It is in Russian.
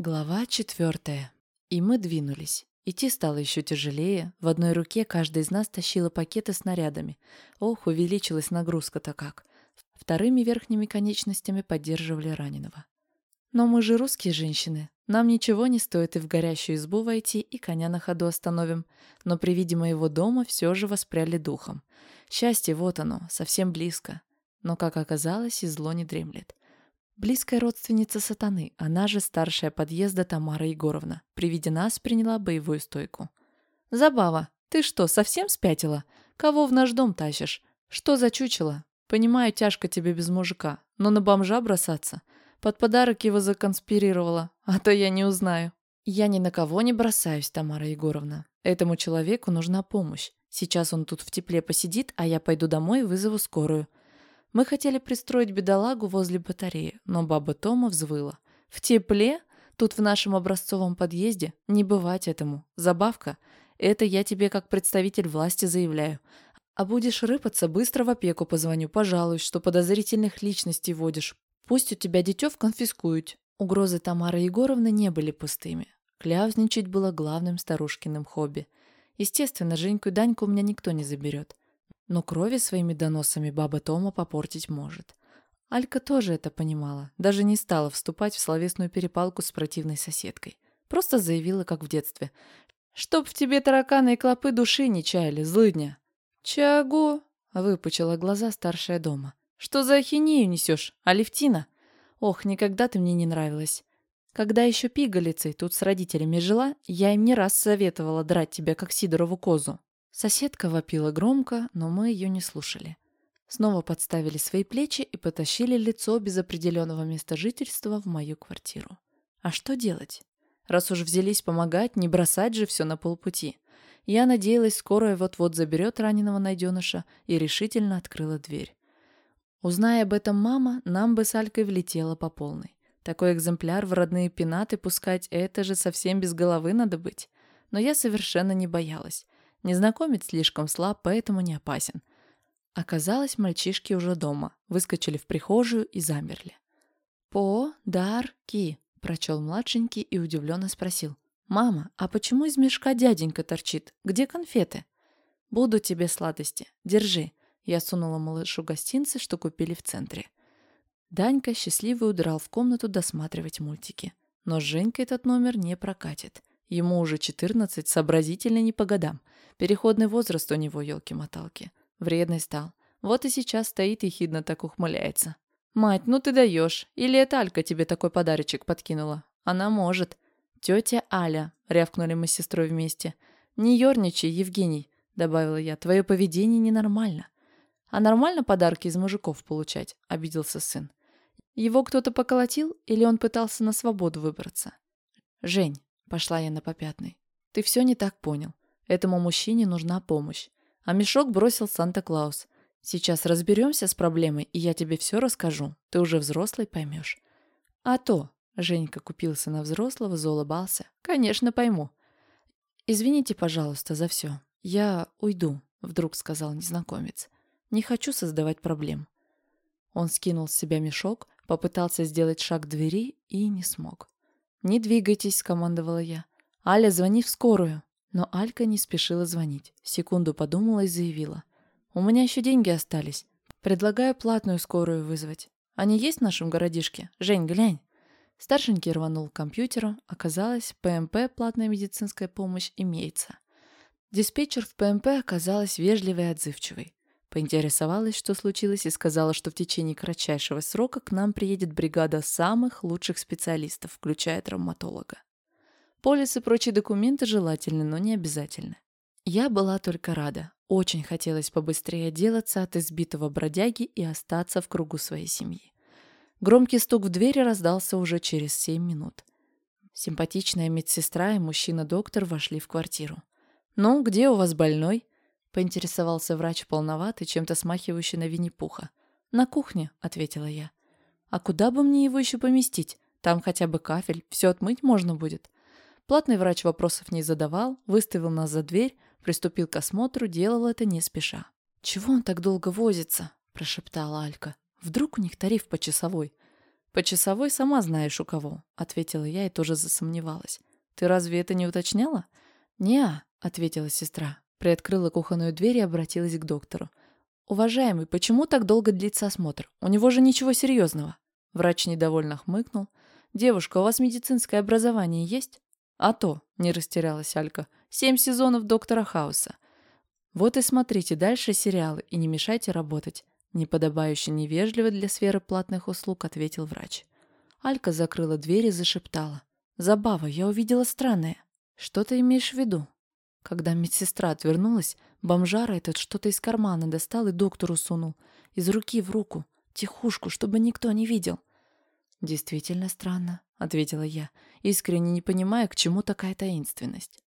Глава четвертая. И мы двинулись. Идти стало еще тяжелее. В одной руке каждая из нас тащила пакеты с снарядами. Ох, увеличилась нагрузка-то как. Вторыми верхними конечностями поддерживали раненого. Но мы же русские женщины. Нам ничего не стоит и в горящую избу войти, и коня на ходу остановим. Но при виде моего дома все же воспряли духом. Счастье, вот оно, совсем близко. Но, как оказалось, и зло не дремлет. Близкая родственница сатаны, она же старшая подъезда Тамара Егоровна, при виде нас приняла боевую стойку. «Забава, ты что, совсем спятила? Кого в наш дом тащишь? Что за чучело? Понимаю, тяжко тебе без мужика, но на бомжа бросаться. Под подарок его законспирировала, а то я не узнаю». «Я ни на кого не бросаюсь, Тамара Егоровна. Этому человеку нужна помощь. Сейчас он тут в тепле посидит, а я пойду домой и вызову скорую. Мы хотели пристроить бедолагу возле батареи, но баба Тома взвыла. «В тепле? Тут в нашем образцовом подъезде? Не бывать этому. Забавка. Это я тебе как представитель власти заявляю. А будешь рыпаться, быстро в опеку позвоню, пожалуюсь, что подозрительных личностей водишь. Пусть у тебя детев конфискуют». Угрозы Тамары Егоровны не были пустыми. Кляузничать было главным старушкиным хобби. Естественно, Женьку и Даньку у меня никто не заберет. Но крови своими доносами баба Тома попортить может. Алька тоже это понимала, даже не стала вступать в словесную перепалку с противной соседкой. Просто заявила, как в детстве. «Чтоб в тебе тараканы и клопы души не чаяли, злыдня!» «Чаго?» — выпучила глаза старшая дома. «Что за ахинею несешь, Алевтина?» «Ох, никогда ты мне не нравилась. Когда еще пигалицей тут с родителями жила, я им не раз советовала драть тебя, как Сидорову козу. Соседка вопила громко, но мы ее не слушали. Снова подставили свои плечи и потащили лицо без определенного места жительства в мою квартиру. А что делать? Раз уж взялись помогать, не бросать же все на полпути. Я надеялась, скорая вот-вот заберет раненого найденыша и решительно открыла дверь. Узная об этом мама, нам бы с Алькой влетела по полной. Такой экземпляр в родные пенаты пускать – это же совсем без головы надо быть. Но я совершенно не боялась. Незнакомец слишком слаб, поэтому не опасен. Оказалось, мальчишки уже дома, выскочили в прихожую и замерли. «По-дар-ки», — прочел младшенький и удивленно спросил. «Мама, а почему из мешка дяденька торчит? Где конфеты?» «Буду тебе сладости. Держи». Я сунула малышу гостинцы, что купили в центре. Данька счастливый удрал в комнату досматривать мультики. Но с Женькой этот номер не прокатит. Ему уже 14, сообразительный не по годам. Переходный возраст у него, елки-моталки. Вредный стал. Вот и сейчас стоит и хидно так ухмыляется. «Мать, ну ты даешь! Или это Алька тебе такой подарочек подкинула? Она может!» «Тетя Аля!» — рявкнули мы с сестрой вместе. «Не ерничай, Евгений!» — добавила я. «Твое поведение ненормально». «А нормально подарки из мужиков получать?» — обиделся сын. «Его кто-то поколотил или он пытался на свободу выбраться?» «Жень!» — пошла я на попятный. «Ты все не так понял. Этому мужчине нужна помощь. А мешок бросил Санта-Клаус. Сейчас разберемся с проблемой, и я тебе все расскажу. Ты уже взрослый поймешь. А то, Женька купился на взрослого, заулыбался. Конечно, пойму. Извините, пожалуйста, за все. Я уйду, вдруг сказал незнакомец. Не хочу создавать проблем. Он скинул с себя мешок, попытался сделать шаг к двери и не смог. «Не двигайтесь», — скомандовала я. «Аля, звони в скорую». Но Алька не спешила звонить. Секунду подумала и заявила. «У меня еще деньги остались. Предлагаю платную скорую вызвать. Они есть в нашем городишке? Жень, глянь». Старшенький рванул к компьютеру. Оказалось, ПМП, платная медицинская помощь, имеется. Диспетчер в ПМП оказалась вежливой и отзывчивой. Поинтересовалась, что случилось, и сказала, что в течение кратчайшего срока к нам приедет бригада самых лучших специалистов, включая травматолога. Полис и прочие документы желательны, но не обязательны. Я была только рада. Очень хотелось побыстрее отделаться от избитого бродяги и остаться в кругу своей семьи. Громкий стук в двери раздался уже через семь минут. Симпатичная медсестра и мужчина-доктор вошли в квартиру. «Ну, где у вас больной?» — поинтересовался врач полноватый, чем-то смахивающий на Винни-Пуха. «На кухне», — ответила я. «А куда бы мне его еще поместить? Там хотя бы кафель, все отмыть можно будет». Платный врач вопросов не задавал, выставил нас за дверь, приступил к осмотру, делал это не спеша. «Чего он так долго возится?» – прошептала Алька. «Вдруг у них тариф почасовой?» По часовой сама знаешь у кого, ответила я и тоже засомневалась. Ты разве это не уточняла? Не, ответила сестра, приоткрыла кухонную дверь и обратилась к доктору. «Уважаемый, почему так долго длится осмотр? У него же ничего серьезного». Врач недовольно хмыкнул. «Девушка, у вас медицинское образование есть?» «А то», — не растерялась Алька, — «семь сезонов доктора Хауса». «Вот и смотрите дальше сериалы и не мешайте работать», — неподобающе невежливо для сферы платных услуг ответил врач. Алька закрыла дверь и зашептала. «Забава, я увидела странное. Что ты имеешь в виду?» Когда медсестра отвернулась, бомжара этот что-то из кармана достал и доктору сунул. Из руки в руку. Тихушку, чтобы никто не видел. «Действительно странно», — ответила я, искренне не понимая, к чему такая таинственность.